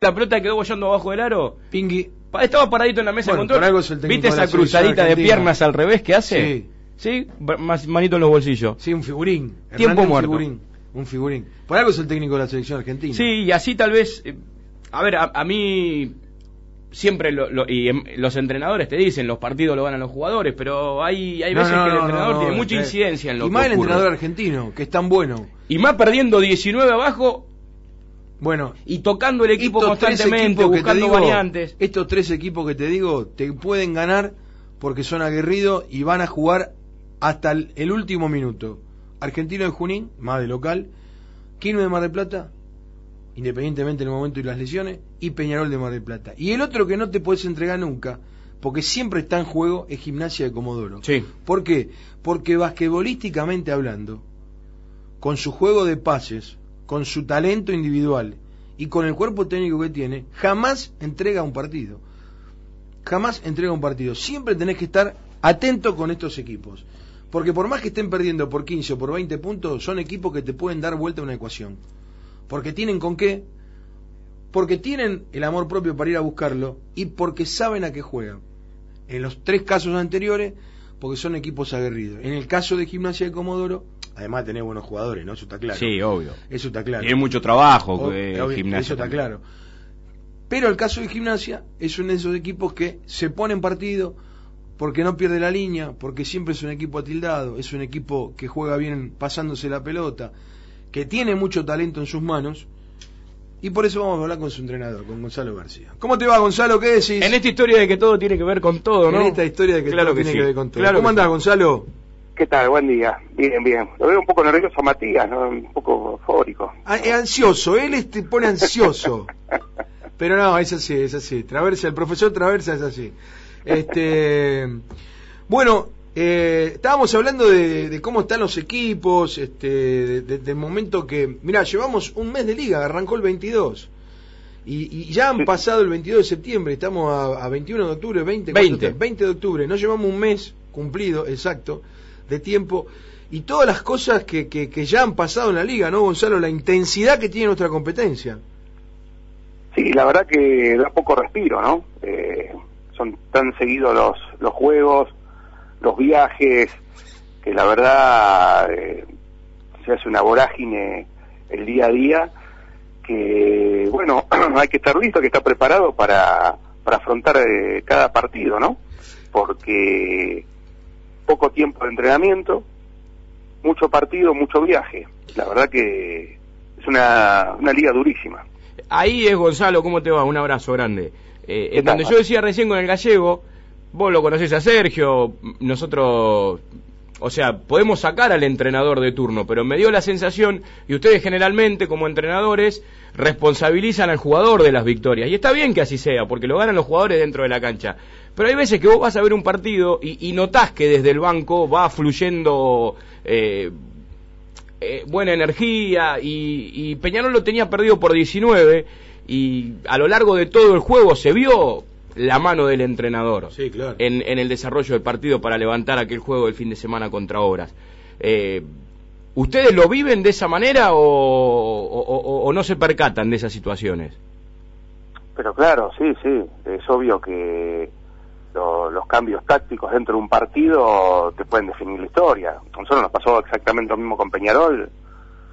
la pelota quedó bollando abajo del aro. Pingui. Estaba paradito en la mesa Bueno, de control. es ¿Viste esa cruzadita de piernas al revés que hace? Sí. Sí, más manito en los bolsillos. Sí, un figurín. Tiempo Hernández, un muerto. Figurín, un figurín. Por algo es el técnico de la selección argentina. Sí, y así tal vez. eh, a ver, a, a mí. Siempre lo- lo- y em, los entrenadores te dicen los partidos lo ganan los jugadores, pero hay, hay veces no, que el entrenador no, tiene mucha eh, incidencia en lo Y que más el entrenador argentino, que es tan bueno. Y más perdiendo 19 abajo Bueno, y tocando el equipo constantemente, buscando digo, variantes. Estos tres equipos que te digo te pueden ganar porque son aguerridos y van a jugar hasta el, el último minuto. Argentino de Junín, más de local, Quilmes de Mar del Plata, independientemente del momento y las lesiones, y Peñarol de Mar del Plata. Y el otro que no te puedes entregar nunca, porque siempre está en juego, es Gimnasia de Comodoro. Sí. ¿Por qué? Porque basquetbolísticamente hablando, con su juego de pases, con su talento individual y con el cuerpo técnico que tiene, jamás entrega un partido. Jamás entrega un partido. Siempre tenés que estar atento con estos equipos. Porque por más que estén perdiendo por 15 o por 20 puntos, son equipos que te pueden dar vuelta a una ecuación. Porque tienen con qué, porque tienen el amor propio para ir a buscarlo y porque saben a qué juegan. En los tres casos anteriores, porque son equipos aguerridos. En el caso de Gimnasia de Comodoro, además tenés buenos jugadores, ¿no? Eso está claro. Sí, obvio. Eso está claro. Tiene mucho trabajo O- eh, obvio, gimnasia Eso está también. claro. Pero el caso de Gimnasia es uno de esos equipos que se pone en partido porque no pierde la línea, porque siempre es un equipo atildado, es un equipo que juega bien pasándose la pelota, que tiene mucho talento en sus manos. Y por eso vamos a hablar con su entrenador, con Gonzalo García. ¿Cómo te va, Gonzalo? ¿Qué decís? En esta historia de que todo tiene que ver con todo, ¿no? En esta historia de que Claro todo que tiene sí. que ver con todo. Claro ¿Cómo andás, sí. Gonzalo? ¿Qué tal? Buen día. Bien, bien. Lo veo un poco nervioso a Matías, ¿no? Un poco eufórico. Ah, es ansioso, él es- te pone ansioso. Pero no, es así, es así. Traversa, el profesor Traversa es así. Este, bueno, eh, estábamos hablando de, de cómo están los equipos, este, de- de- del momento que, mira, llevamos un mes de liga, arrancó el 22. Y, y ya han pasado el 22 de septiembre, estamos a, a 21 de octubre, 20, ¿cuánto 20. está? 20 de octubre, no llevamos un mes cumplido, exacto, de tiempo. Y todas las cosas que, que, que ya han pasado en la liga, ¿no, Gonzalo? La intensidad que tiene nuestra competencia. Sí, la verdad que da poco respiro, ¿no? Eh, son tan seguidos los, los juegos, los viajes, que la verdad eh, se hace una vorágine el día a día, que bueno, hay que estar listo, hay que estar preparado para, para afrontar eh, cada partido, ¿no? Porque poco tiempo de entrenamiento, mucho partido, mucho viaje. La verdad que es una, una liga durísima. Ahí es Gonzalo, ¿cómo te va? Un abrazo grande. Eh, ¿Qué en donde yo decía recién con el gallego, vos lo conocés a Sergio, nosotros, o sea, podemos sacar al entrenador de turno, pero me dio la sensación, y ustedes generalmente como entrenadores responsabilizan al jugador de las victorias, y está bien que así sea, porque lo ganan los jugadores dentro de la cancha, pero hay veces que vos vas a ver un partido y, y notás que desde el banco va fluyendo... eh, eh, buena energía y, y Peñarol lo tenía perdido por 19 y a lo largo de todo el juego se vio la mano del entrenador Sí, claro. en, en el desarrollo del partido para levantar aquel juego del fin de semana contra Obras. Eh, ¿Ustedes lo viven de esa manera o, o- o- o no se percatan de esas situaciones? Pero claro, sí, sí, es obvio que lo- los cambios tácticos dentro de un partido te pueden definir la historia. A nosotros nos pasó exactamente lo mismo con Peñarol,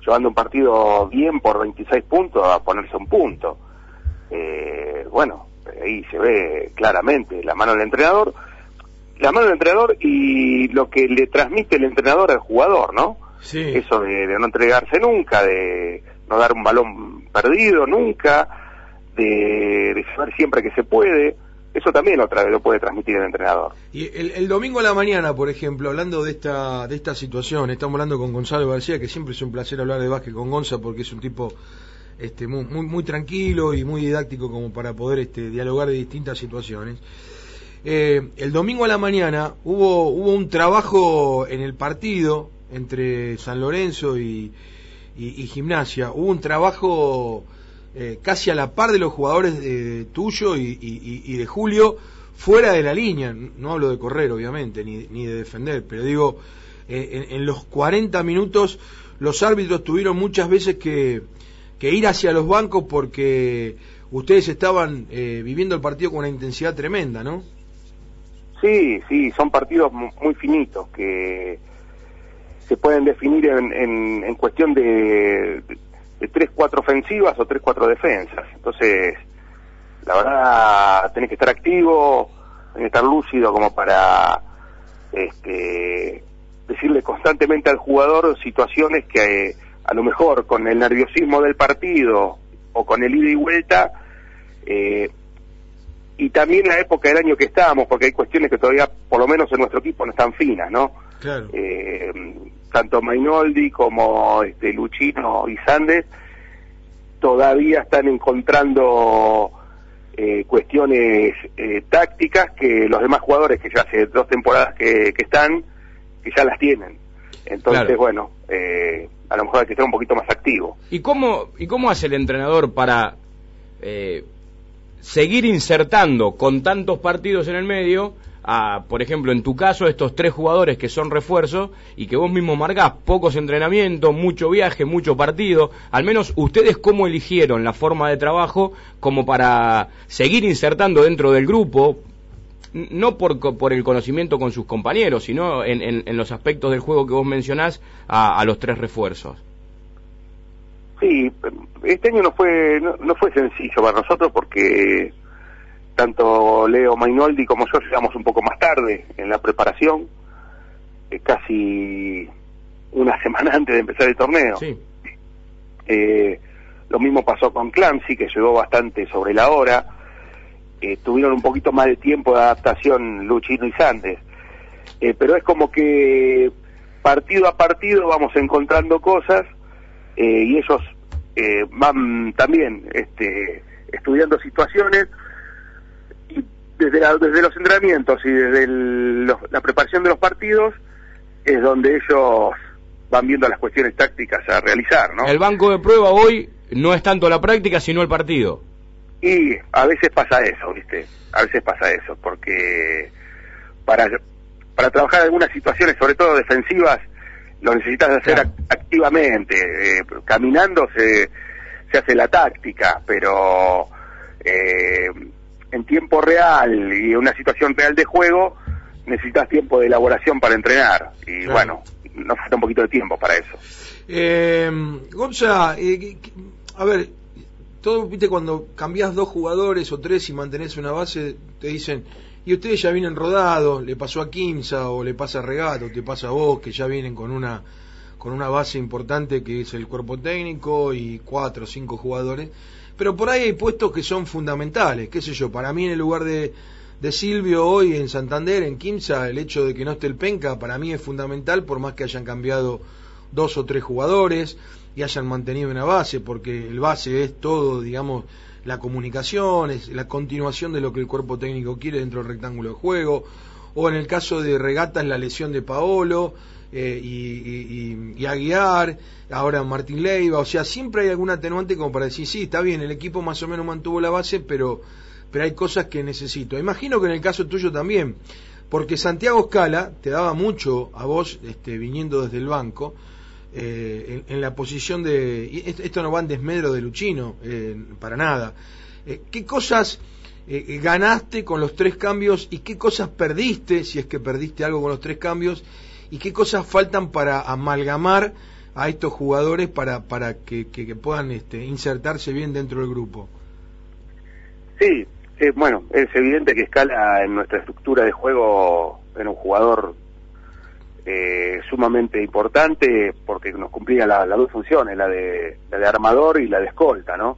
llevando un partido bien por 26 puntos a ponerse un punto. Eh, bueno, ahí se ve claramente la mano del entrenador, la mano del entrenador y lo que le transmite el entrenador al jugador, ¿no? Sí. eso de, de no entregarse nunca, de no dar un balón perdido nunca, de, de saber siempre que se puede, eso también otra vez lo puede transmitir el entrenador. Y el, domingo a la mañana, por ejemplo, hablando de esta, de esta situación, estamos hablando con Gonzalo García, que siempre es un placer hablar de básquet con Gonza porque es un tipo este, muy, muy, tranquilo y muy didáctico como para poder este, dialogar de distintas situaciones. Eh, el domingo a la mañana hubo, hubo un trabajo en el partido entre San Lorenzo y- y Gimnasia. Hubo un trabajo eh, casi a la par de los jugadores de, tuyo y, y- de Julio fuera de la línea. No hablo de correr, obviamente, ni, ni de defender, pero digo, eh, en, en los 40 minutos los árbitros tuvieron muchas veces que, que ir hacia los bancos porque ustedes estaban eh, viviendo el partido con una intensidad tremenda, ¿no? Sí, sí, son partidos muy finitos que se pueden definir en, en, cuestión de, de, tres, cuatro ofensivas o tres, cuatro defensas. Entonces, la verdad, tenés que estar activo, tenés que estar lúcido como para este, decirle constantemente al jugador situaciones que a lo mejor con el nerviosismo del partido o con el ida y vuelta, eh, y también la época del año que estábamos, porque hay cuestiones que todavía, por lo menos en nuestro equipo, no están finas, ¿no? Claro. Eh, tanto Mainoldi como este, Luchino y Sandes todavía están encontrando eh, cuestiones eh, tácticas que los demás jugadores que ya hace dos temporadas que, están, que ya las tienen. Entonces, bueno, eh, a lo mejor hay que estar un poquito más activo. ¿Y cómo, y cómo hace el entrenador para seguir insertando con tantos partidos en el medio a, por ejemplo, en tu caso, estos tres jugadores que son refuerzos y que vos mismo marcás pocos entrenamientos, mucho viaje, mucho partido, al menos ustedes cómo eligieron la forma de trabajo como para seguir insertando dentro del grupo, no por, por el conocimiento con sus compañeros, sino en, en, los aspectos del juego que vos mencionás a, los tres refuerzos. Sí, este año no fue no fue sencillo para nosotros porque tanto Leo Mainoldi como yo llegamos un poco más tarde en la preparación, eh, casi una semana antes de empezar el torneo. Eh, lo mismo pasó con Clancy, que llegó bastante sobre la hora. Eh, tuvieron un poquito más de tiempo de adaptación Luchino y Sandes. pero es como que partido a partido vamos encontrando cosas y ellos van también este, estudiando situaciones desde, desde los entrenamientos y desde la preparación de los partidos es donde ellos van viendo las cuestiones tácticas a realizar, ¿no? El banco de prueba hoy no es tanto la práctica, sino el partido. Y a veces pasa eso, ¿viste? A veces pasa eso, porque para, para trabajar en algunas situaciones, sobre todo defensivas, lo necesitas hacer activamente. Eh, caminando se, se hace la táctica, pero eh, en tiempo real y en una situación real de juego, necesitas tiempo de elaboración para entrenar. Y bueno, nos falta un poquito de tiempo para eso. Eh, Gonza, eh, a ver, todo, viste, cuando cambias dos jugadores o tres y mantenés una base, te dicen, y ustedes ya vienen rodados, le pasó a Quinza o le pasa a Regato, te pasa a vos, que ya vienen con una con una base importante que es el cuerpo técnico y cuatro o cinco jugadores pero por ahí hay puestos que son fundamentales, qué sé yo, para mí en el lugar de, de Silvio hoy en Santander, en Quimsa, el hecho de que no esté el Penca, para mí es fundamental, por más que hayan cambiado dos o tres jugadores y hayan mantenido una base, porque el base es todo, digamos, la comunicación, es la continuación de lo que el cuerpo técnico quiere dentro del rectángulo de juego, o en el caso de Regatas la lesión de Paolo, eh, y, y, Aguiar, ahora Martín Leiva, o sea, siempre hay algún atenuante como para decir, sí, está bien, el equipo más o menos mantuvo la base, pero, pero hay cosas que necesito. Imagino que en el caso tuyo también, porque Santiago Scala te daba mucho a vos, este, viniendo desde el banco, eh, en, la posición de... esto no va en desmedro de Luchino, eh, para nada. ¿Qué cosas... ganaste con los tres cambios y qué cosas perdiste, si es que perdiste algo con los tres cambios, y qué cosas faltan para amalgamar a estos jugadores para, para que, que, puedan este, insertarse bien dentro del grupo. Sí, bueno, es evidente que Escala en nuestra estructura de juego era un jugador eh, sumamente importante porque nos cumplía las dos funciones, la de, la de armador y la de escolta, ¿no?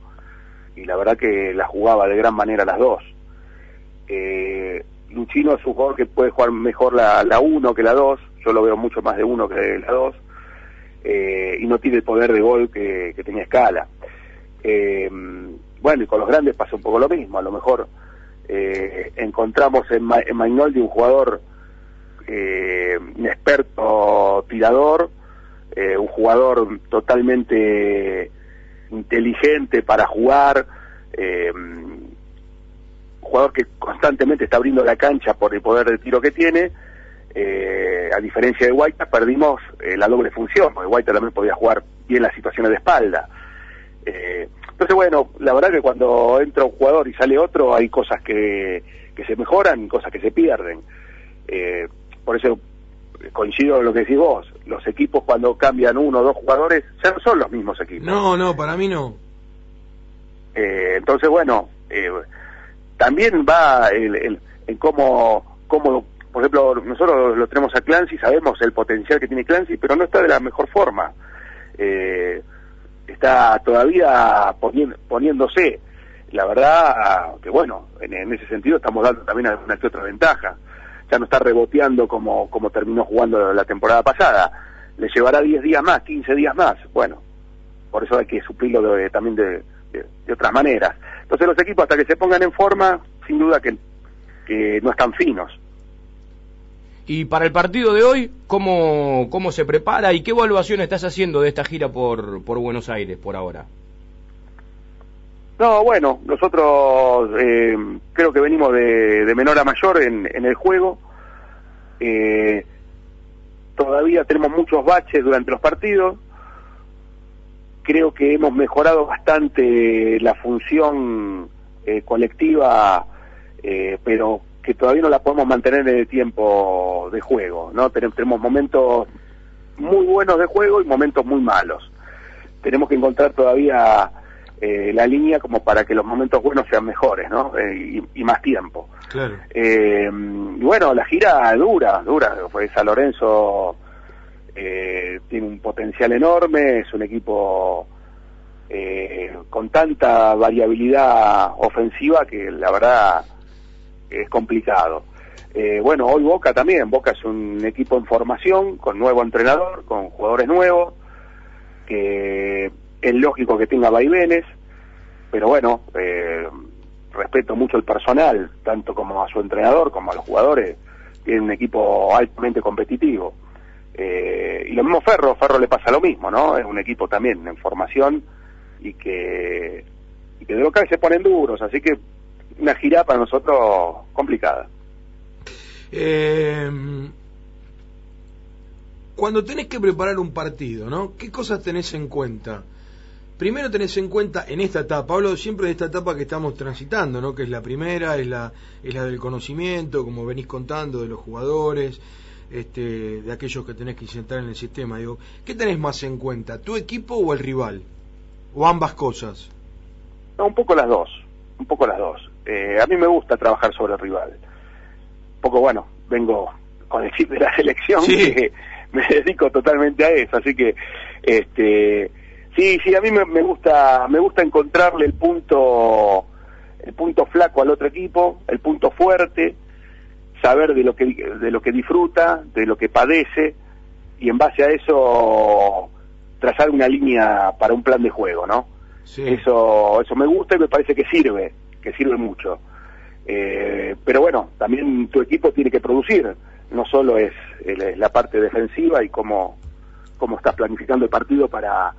Y la verdad que la jugaba de gran manera las dos. Eh, Luchino es un jugador que puede jugar mejor la, la uno que la dos, yo lo veo mucho más de uno que de la dos, eh, y no tiene el poder de gol que, tenía Escala. Eh, bueno, y con los grandes pasa un poco lo mismo, a lo mejor eh, encontramos en, Ma Mainoldi un jugador un experto tirador, un jugador totalmente inteligente para jugar, un jugador que constantemente está abriendo la cancha por el poder de tiro que tiene, eh, a diferencia de Guaita, perdimos eh, la doble función, porque Guaita también podía jugar bien las situaciones de espalda. Eh, Entonces, bueno, la verdad que cuando entra un jugador y sale otro, hay cosas que, que se mejoran y cosas que se pierden. Eh, por eso coincido con lo que decís vos, los equipos cuando cambian uno o dos jugadores ya no son los mismos equipos. No, no, para mí no. Eh, entonces, bueno, eh, también va el, en cómo, cómo, por ejemplo, nosotros lo tenemos a Clancy, sabemos el potencial que tiene Clancy, pero no está de la mejor forma. Eh, está todavía poniéndose. La verdad que, bueno, en, ese sentido estamos dando también alguna que otra ventaja. Ya no está reboteando como, como terminó jugando la temporada pasada. Le llevará 10 días más, 15 días más. Bueno, por eso hay que suplirlo también de, otras maneras. Entonces los equipos hasta que se pongan en forma, sin duda que no están finos. Y para el partido de hoy, ¿cómo, ¿cómo se prepara y qué evaluación estás haciendo de esta gira por, por Buenos Aires por ahora? No, bueno, nosotros eh, creo que venimos de, menor a mayor en, el juego. Eh, todavía tenemos muchos baches durante los partidos creo que hemos mejorado bastante la función eh, colectiva, pero que todavía no la podemos mantener en el tiempo de juego, ¿no? Tenemos momentos muy buenos de juego y momentos muy malos. Tenemos que encontrar todavía eh, la línea como para que los momentos buenos sean mejores, ¿no? y, más tiempo. Claro. y bueno, la gira dura, dura. Fue San Lorenzo eh, tiene un potencial enorme, es un equipo eh, con tanta variabilidad ofensiva que la verdad es complicado. Eh, bueno, hoy Boca también, Boca es un equipo en formación, con nuevo entrenador, con jugadores nuevos, que es lógico que tenga vaivenes, pero bueno, respeto mucho el personal, tanto como a su entrenador como a los jugadores, tiene un equipo altamente competitivo. Eh, y lo mismo Ferro, Ferro le pasa lo mismo, ¿no? Es un equipo también en formación y que, y que de local se ponen duros, así que una gira para nosotros complicada. Eh, cuando tenés que preparar un partido, ¿no? ¿Qué cosas tenés en cuenta? Primero tenés en cuenta en esta etapa, hablo siempre de esta etapa que estamos transitando, ¿no? Que es la primera, es la, es la del conocimiento, como venís contando, de los jugadores, este, de aquellos que tenés que insertar en el sistema. Digo, ¿qué tenés más en cuenta, tu equipo o el rival? ¿O ambas cosas? No, un poco las dos, un poco las dos. Eh, a mí me gusta trabajar sobre el rival. Un poco, bueno, vengo con el chip de la selección, que me dedico totalmente a eso, así que, este, sí, sí, a mí me, me gusta, me gusta encontrarle el punto, el punto flaco al otro equipo, el punto fuerte, saber de lo que de lo que disfruta, de lo que padece y en base a eso trazar una línea para un plan de juego, ¿no? Eso eso me gusta y me parece que sirve, que sirve mucho. Eh, pero bueno, también tu equipo tiene que producir, no solo es, la parte defensiva y cómo, cómo estás planificando el partido para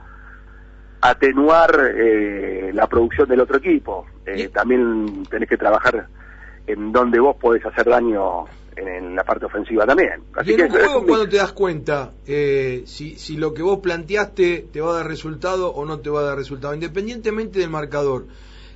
atenuar eh, la producción del otro equipo. Eh, también tenés que trabajar en donde vos podés hacer daño en, la parte ofensiva también. Así y en un juego, cuando te das cuenta eh, si, si lo que vos planteaste te va a dar resultado o no te va a dar resultado, independientemente del marcador.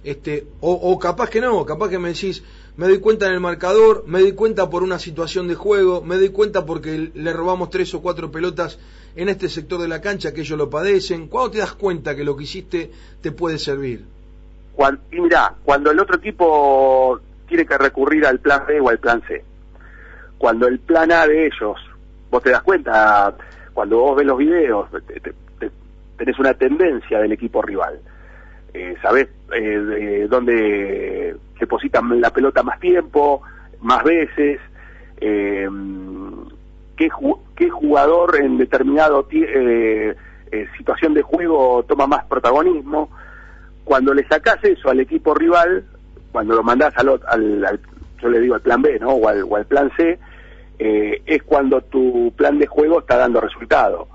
Este, o, o capaz que no, capaz que me decís, me doy cuenta en el marcador, me doy cuenta por una situación de juego, me doy cuenta porque le robamos tres o cuatro pelotas en este sector de la cancha que ellos lo padecen. ¿Cuándo te das cuenta que lo que hiciste te puede servir? y mirá, cuando el otro equipo tiene que recurrir al plan B o al plan C. Cuando el plan A de ellos, vos te das cuenta, cuando vos ves los videos, tenés una tendencia del equipo rival. Eh, sabés eh, dónde depositan la pelota más tiempo, más veces, eh, qué, jugador en determinado eh, eh, situación de juego toma más protagonismo. Cuando le sacás eso al equipo rival, cuando lo mandás al, al, yo le digo al plan B, ¿no? O al, al plan C, eh, es cuando tu plan de juego está dando resultado.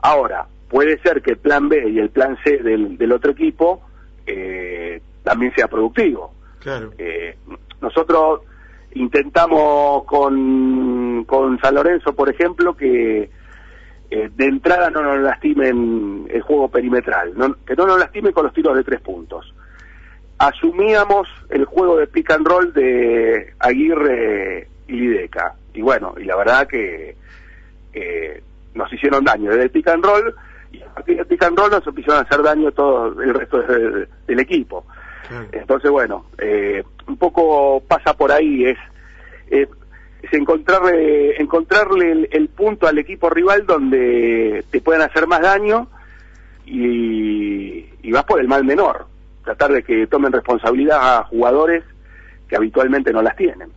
Ahora, puede ser que el plan B y el plan C del otro equipo eh, también sea productivo. Claro. Eh, nosotros intentamos con, con San Lorenzo, por ejemplo, que eh, de entrada no nos lastimen el juego perimetral, que no nos lastimen con los tiros de tres puntos. Asumíamos el juego de pick and roll de Aguirre y Lideca. Y bueno, y la verdad que eh, nos hicieron daño desde el pick and roll y del pick and roll nos empezaron a hacer daño todo el resto del equipo. Entonces, bueno, eh, un poco pasa por ahí, es, es encontrarle, encontrarle el, punto al equipo rival donde te puedan hacer más daño y, vas por el mal menor. Tratar de que tomen responsabilidad a jugadores que habitualmente no las tienen.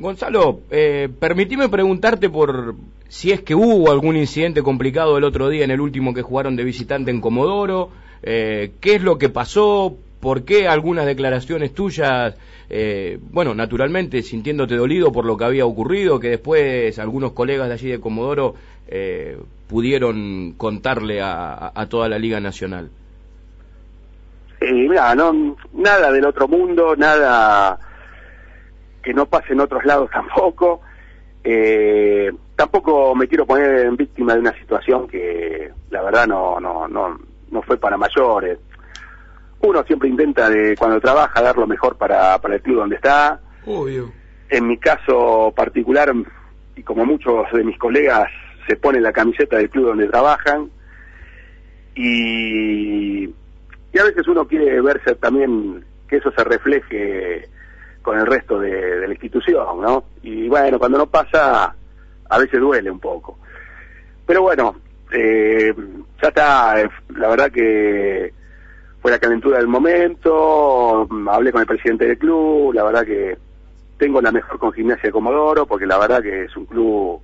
Gonzalo, eh, permitime preguntarte por si es que hubo algún incidente complicado el otro día en el último que jugaron de visitante en Comodoro, eh, qué es lo que pasó, por qué algunas declaraciones tuyas, eh, bueno, naturalmente sintiéndote dolido por lo que había ocurrido, que después algunos colegas de allí de Comodoro eh, pudieron contarle a, toda la Liga Nacional. No, nada del otro mundo, nada que no pase en otros lados tampoco. Eh, tampoco me quiero poner en víctima de una situación que la verdad no, no, no, no fue para mayores uno siempre intenta de cuando trabaja dar lo mejor para, para el club donde está. Obvio. En mi caso particular, y como muchos de mis colegas, se ponen la camiseta del club donde trabajan. Y, y a veces uno quiere verse también que eso se refleje con el resto de, la institución, ¿no? Y bueno, cuando no pasa, a veces duele un poco. Pero bueno, eh, ya está, la verdad que fue la calentura del momento, hablé con el presidente del club, la verdad que tengo la mejor con Gimnasia de Comodoro, porque la verdad que es un club,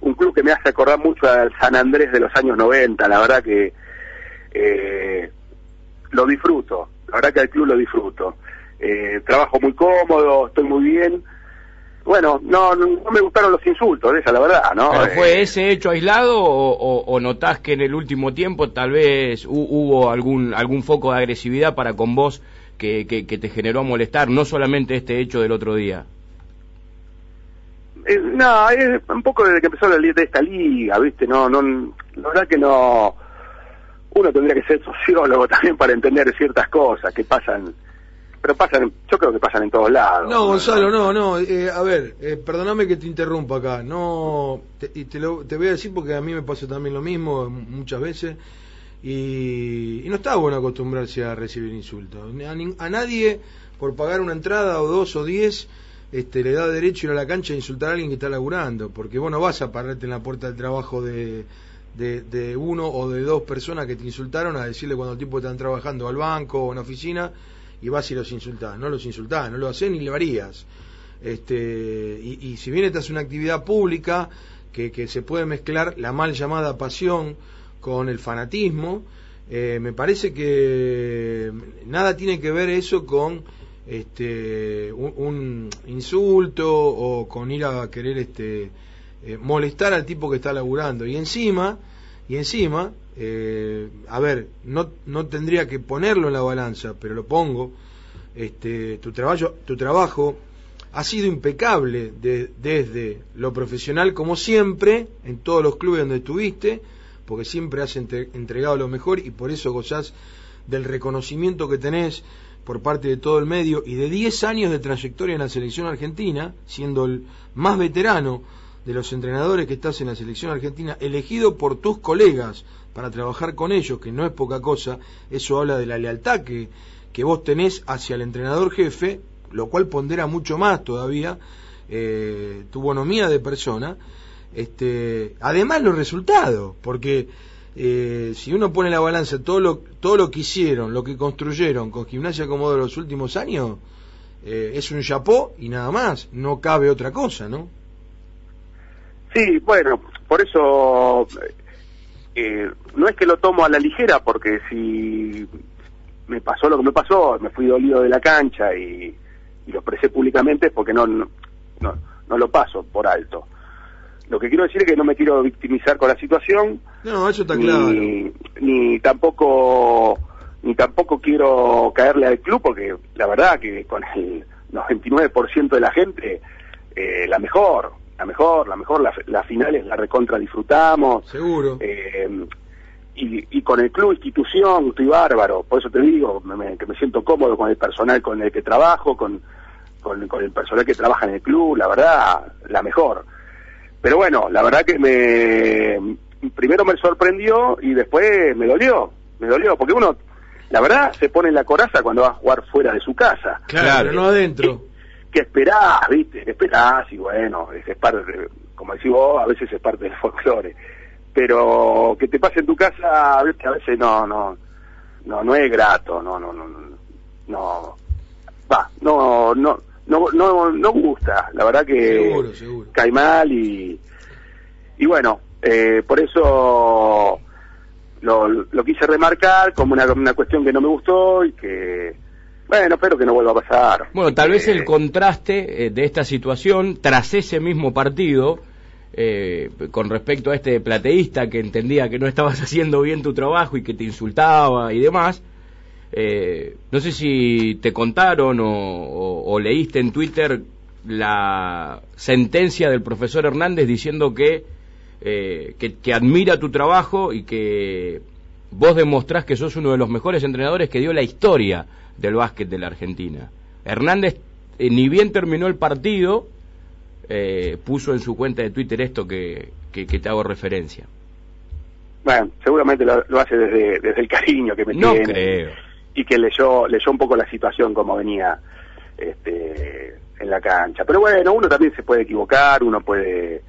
un club que me hace acordar mucho al San Andrés de los años 90, la verdad que eh, lo disfruto, la verdad que al club lo disfruto. Eh, trabajo muy cómodo, estoy muy bien, bueno, no, no me gustaron los insultos, esa la verdad, ¿no? ¿Pero fue eh, ese hecho aislado o, o, notás que en el último tiempo tal vez hubo algún, algún foco de agresividad para con vos que, que, te generó molestar, no solamente este hecho del otro día? Eh, no, es un poco desde que empezó la de esta liga, ¿viste? No, no, la verdad que no. Uno tendría que ser sociólogo también para entender ciertas cosas que pasan pero pasan, yo creo que pasan en todos lados. No, Gonzalo, no, no, eh, a ver, eh, perdóname que te interrumpa acá, no, te, y te, lo, te voy a decir porque a mí me pasa también lo mismo muchas veces, y, no está bueno acostumbrarse a recibir insultos. A, nadie, por pagar una entrada o dos o diez, este, le da derecho ir a la cancha a insultar a alguien que está laburando, porque vos no vas a pararte en la puerta del trabajo de, de, de uno o de dos personas que te insultaron a decirle cuando el tipo están trabajando al banco o en la oficina, y vas y los insultás. No los insultás, no lo haces ni lo harías. Este, y, si bien esta es una actividad pública que, que, se puede mezclar la mal llamada pasión con el fanatismo, eh, me parece que nada tiene que ver eso con este, un, insulto o con ir a querer este, eh, molestar al tipo que está laburando. Y encima, y encima, eh, a ver, no, no tendría que ponerlo en la balanza, pero lo pongo, este, tu, trabajo, tu trabajo ha sido impecable desde lo profesional como siempre, en todos los clubes donde estuviste, porque siempre has entregado lo mejor y por eso gozás del reconocimiento que tenés por parte de todo el medio y de 10 años de trayectoria en la selección argentina, siendo el más veterano de los entrenadores que estás en la selección argentina, elegido por tus colegas para trabajar con ellos, que no es poca cosa, eso habla de la lealtad que, que vos tenés hacia el entrenador jefe, lo cual pondera mucho más todavía eh, tu bonomía de persona, este, además los resultados, porque eh, si uno pone la balanza todo lo, todo lo que hicieron, lo que construyeron con Gimnasia como de los últimos años, eh, es un chapó y nada más, no cabe otra cosa, ¿no? Sí, bueno, por eso eh, no es que lo tomo a la ligera, porque si me pasó lo que me pasó, me fui dolido de la cancha y, lo expresé públicamente, es porque no, no, no, lo paso por alto. Lo que quiero decir es que no me quiero victimizar con la situación. No, eso está ni, claro. Ni tampoco ni tampoco quiero caerle al club porque la verdad que con el 99% de la gente eh, la mejor la mejor, la mejor, las la finales la recontra disfrutamos. Seguro. Eh, y, y, con el club institución estoy bárbaro, por eso te digo me, que me siento cómodo con el personal con el que trabajo, con, con, con, el personal que trabaja en el club, la verdad, la mejor. Pero bueno, la verdad que me primero me sorprendió y después me dolió, me dolió, porque uno, la verdad, se pone en la coraza cuando va a jugar fuera de su casa. Claro, no adentro. ¿Qué, esperás, viste? ¿Qué esperás? Y bueno, es parte, como decís vos, a veces es parte del folclore pero que te pase en tu casa a veces no no no no es grato no no no no va no no no no no gusta la verdad que cae mal y y bueno eh, por eso lo, lo quise remarcar como una, una cuestión que no me gustó y que bueno, espero que no vuelva a pasar. Bueno, tal vez el eh, contraste eh, de esta situación tras ese mismo partido eh, con respecto a este plateísta que entendía que no estabas haciendo bien tu trabajo y que te insultaba y demás. Eh, no sé si te contaron o, leíste en Twitter la sentencia del profesor Hernández diciendo que, eh, que, que, admira tu trabajo y que vos demostrás que sos uno de los mejores entrenadores que dio la historia del básquet de la Argentina. Hernández ni bien terminó el partido, eh, puso en su cuenta de Twitter esto que, que, te hago referencia. Bueno, seguramente lo, hace desde, desde el cariño que me no tiene. creo. Y que leyó, leyó un poco la situación como venía este, en la cancha. Pero bueno, uno también se puede equivocar, uno puede,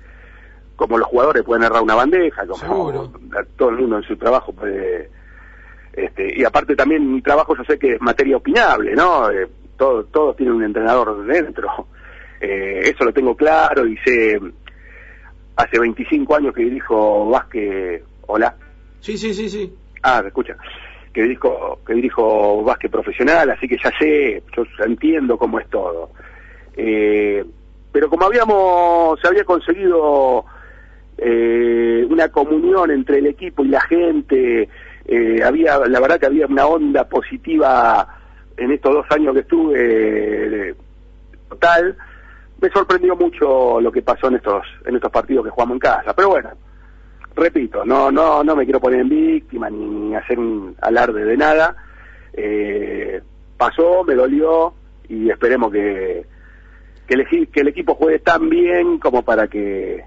como los jugadores pueden errar una bandeja, como todo el mundo en su trabajo puede... Este, y aparte también mi trabajo yo sé que es materia opinable, ¿no? Eh, todos todo tienen un entrenador dentro eh, eso lo tengo claro y sé, hace 25 años que dirijo Vázquez, hola. Sí, sí, sí, sí. Ah, me escucha. Que dirijo, que dirijo básquet profesional, así que ya sé, yo entiendo cómo es todo. Eh, pero como habíamos, se había conseguido eh, una comunión entre el equipo y la gente, eh, había, la verdad que había una onda positiva en estos dos años que estuve total. Me sorprendió mucho lo que pasó en estos en estos partidos que jugamos en casa pero bueno repito no no no me quiero poner en víctima ni hacer un alarde de nada. Eh, pasó me dolió y esperemos que que el, que el equipo juegue tan bien como para que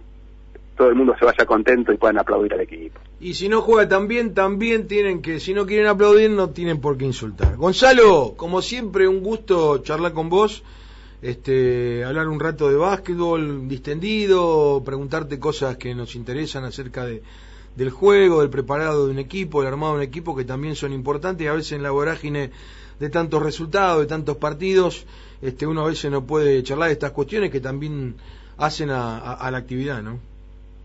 todo el mundo se vaya contento y puedan aplaudir al equipo. Y si no juega tan bien, también tienen que, si no quieren aplaudir, no tienen por qué insultar. Gonzalo, como siempre, un gusto charlar con vos este, hablar un rato de básquetbol distendido, preguntarte cosas que nos interesan acerca de, del juego, del preparado de un equipo, del armado de un equipo, que también son importantes y a veces en la vorágine de tantos resultados, de tantos partidos, este, uno a veces no puede charlar de estas cuestiones que también hacen a la actividad, ¿no?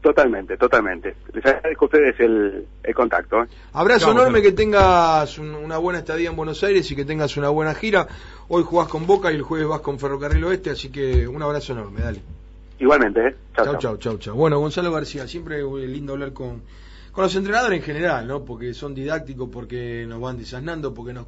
Totalmente, totalmente. Les agradezco a ustedes el, contacto. ¿eh? Abrazo enorme, que tengas una buena estadía en Buenos Aires y que tengas una buena gira. Hoy jugás con Boca y el jueves vas con Ferrocarril Oeste, así que un abrazo enorme, dale. Igualmente, ¿eh? Chao, chao, chao, chao. Bueno, Gonzalo García, siempre es lindo hablar con, con los entrenadores en general, ¿no? Porque son didácticos, porque nos van desasnando, porque nos